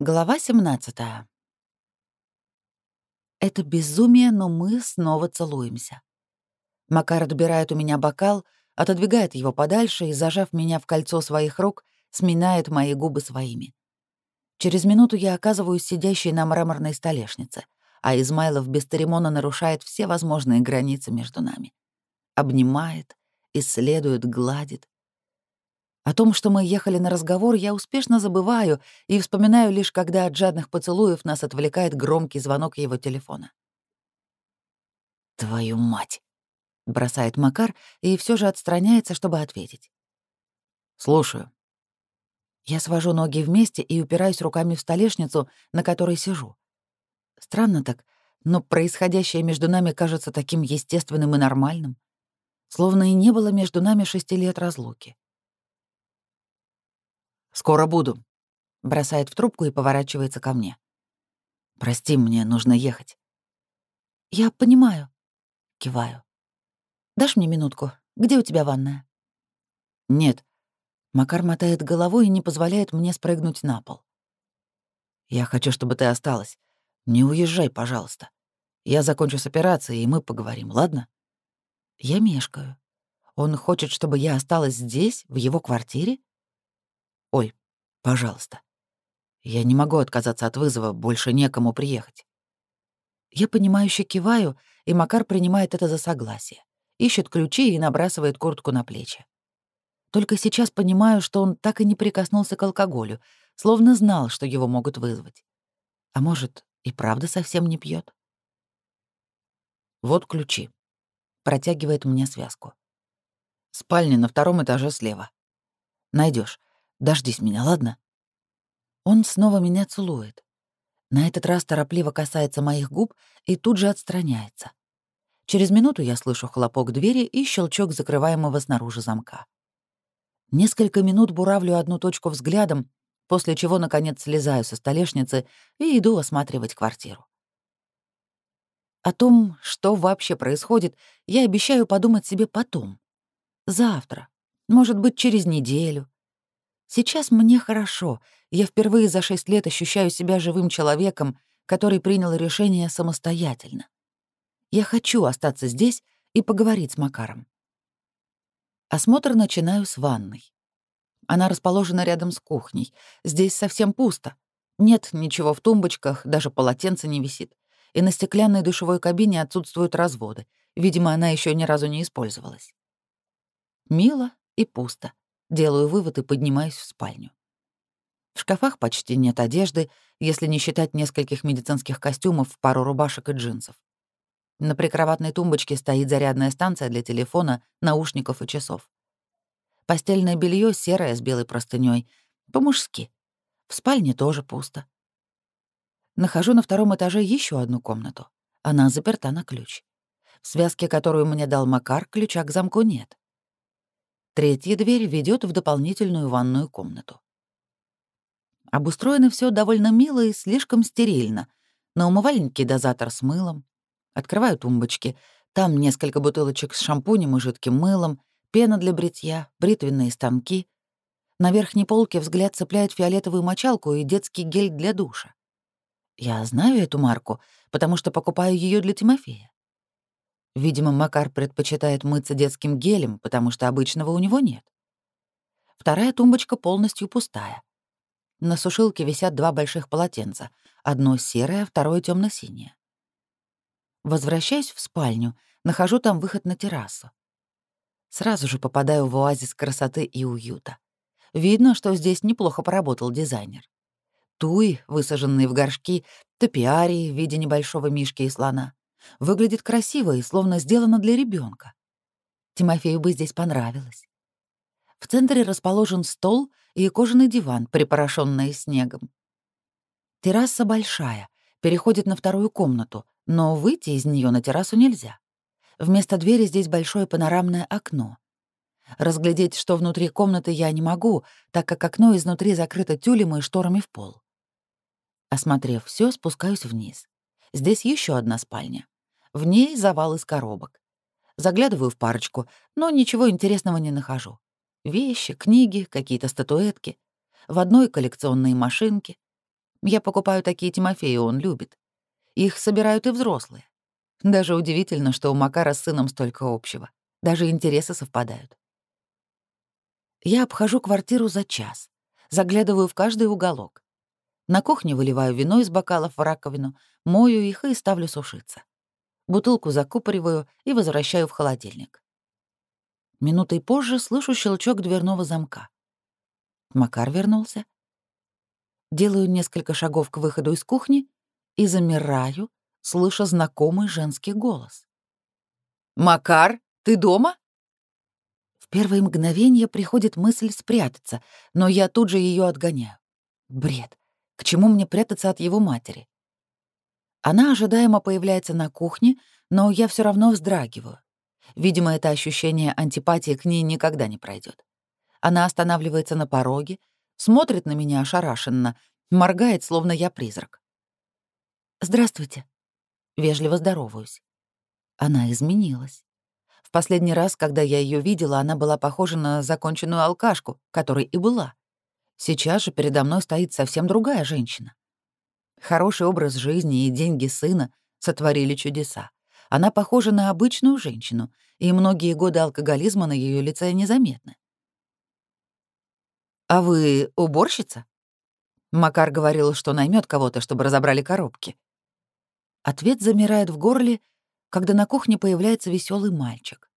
Глава 17. Это безумие, но мы снова целуемся. Макар отбирает у меня бокал, отодвигает его подальше и, зажав меня в кольцо своих рук, сминает мои губы своими. Через минуту я оказываюсь сидящей на мраморной столешнице, а Измайлов без церемона нарушает все возможные границы между нами. Обнимает, исследует, гладит, о том, что мы ехали на разговор, я успешно забываю и вспоминаю лишь, когда от жадных поцелуев нас отвлекает громкий звонок его телефона. «Твою мать!» — бросает Макар и все же отстраняется, чтобы ответить. «Слушаю». Я свожу ноги вместе и упираюсь руками в столешницу, на которой сижу. Странно так, но происходящее между нами кажется таким естественным и нормальным. Словно и не было между нами шести лет разлуки. Скоро буду», — бросает в трубку и поворачивается ко мне. «Прости, мне нужно ехать». «Я понимаю», — киваю. «Дашь мне минутку? Где у тебя ванная?» «Нет». Макар мотает головой и не позволяет мне спрыгнуть на пол. «Я хочу, чтобы ты осталась. Не уезжай, пожалуйста. Я закончу с операцией, и мы поговорим, ладно?» Я мешкаю. Он хочет, чтобы я осталась здесь, в его квартире? Пожалуйста. Я не могу отказаться от вызова, больше некому приехать. Я понимающе киваю, и Макар принимает это за согласие. Ищет ключи и набрасывает куртку на плечи. Только сейчас понимаю, что он так и не прикоснулся к алкоголю, словно знал, что его могут вызвать. А может, и правда совсем не пьет? Вот ключи. Протягивает мне связку. Спальня на втором этаже слева. Найдешь. Дождись меня, ладно?» Он снова меня целует. На этот раз торопливо касается моих губ и тут же отстраняется. Через минуту я слышу хлопок двери и щелчок закрываемого снаружи замка. Несколько минут буравлю одну точку взглядом, после чего, наконец, слезаю со столешницы и иду осматривать квартиру. О том, что вообще происходит, я обещаю подумать себе потом. Завтра, может быть, через неделю Сейчас мне хорошо. Я впервые за шесть лет ощущаю себя живым человеком, который принял решение самостоятельно. Я хочу остаться здесь и поговорить с Макаром. Осмотр начинаю с ванной. Она расположена рядом с кухней. Здесь совсем пусто. Нет ничего в тумбочках, даже полотенце не висит. И на стеклянной душевой кабине отсутствуют разводы. Видимо, она еще ни разу не использовалась. Мило и пусто. Делаю вывод и поднимаюсь в спальню. В шкафах почти нет одежды, если не считать нескольких медицинских костюмов, пару рубашек и джинсов. На прикроватной тумбочке стоит зарядная станция для телефона, наушников и часов. Постельное белье серое с белой простыней, по-мужски. В спальне тоже пусто. Нахожу на втором этаже еще одну комнату. Она заперта на ключ. В связке, которую мне дал Макар, ключа к замку нет. Третья дверь ведет в дополнительную ванную комнату. Обустроено все довольно мило и слишком стерильно. На умывальнике дозатор с мылом. Открываю тумбочки. Там несколько бутылочек с шампунем и жидким мылом, пена для бритья, бритвенные станки. На верхней полке взгляд цепляет фиолетовую мочалку и детский гель для душа. Я знаю эту марку, потому что покупаю ее для Тимофея. Видимо, Макар предпочитает мыться детским гелем, потому что обычного у него нет. Вторая тумбочка полностью пустая. На сушилке висят два больших полотенца. Одно серое, второе темно синее Возвращаюсь в спальню, нахожу там выход на террасу. Сразу же попадаю в оазис красоты и уюта. Видно, что здесь неплохо поработал дизайнер. Туи, высаженные в горшки, топиарии в виде небольшого мишки и слона выглядит красиво и словно сделано для ребенка. Тимофею бы здесь понравилось. В центре расположен стол и кожаный диван, припорошенный снегом. Терраса большая, переходит на вторую комнату, но выйти из нее на террасу нельзя. Вместо двери здесь большое панорамное окно. Разглядеть, что внутри комнаты, я не могу, так как окно изнутри закрыто тюлем и шторами в пол. Осмотрев все, спускаюсь вниз. Здесь еще одна спальня. В ней завал из коробок. Заглядываю в парочку, но ничего интересного не нахожу. Вещи, книги, какие-то статуэтки. В одной коллекционные машинки. Я покупаю такие Тимофею, он любит. Их собирают и взрослые. Даже удивительно, что у Макара с сыном столько общего. Даже интересы совпадают. Я обхожу квартиру за час. Заглядываю в каждый уголок. На кухне выливаю вино из бокалов в раковину, мою их и ставлю сушиться бутылку закупориваю и возвращаю в холодильник. Минутой позже слышу щелчок дверного замка. Макар вернулся. Делаю несколько шагов к выходу из кухни и замираю, слыша знакомый женский голос. «Макар, ты дома?» В первое мгновение приходит мысль спрятаться, но я тут же ее отгоняю. Бред. К чему мне прятаться от его матери? Она ожидаемо появляется на кухне, но я все равно вздрагиваю. Видимо, это ощущение антипатии к ней никогда не пройдет. Она останавливается на пороге, смотрит на меня ошарашенно, моргает, словно я призрак. «Здравствуйте». Вежливо здороваюсь. Она изменилась. В последний раз, когда я ее видела, она была похожа на законченную алкашку, которой и была. Сейчас же передо мной стоит совсем другая женщина. Хороший образ жизни и деньги сына сотворили чудеса. Она похожа на обычную женщину, и многие годы алкоголизма на ее лице незаметны. «А вы уборщица?» Макар говорил, что наймет кого-то, чтобы разобрали коробки. Ответ замирает в горле, когда на кухне появляется веселый мальчик.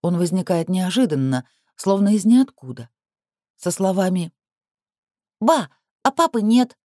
Он возникает неожиданно, словно из ниоткуда, со словами «Ба, а папы нет,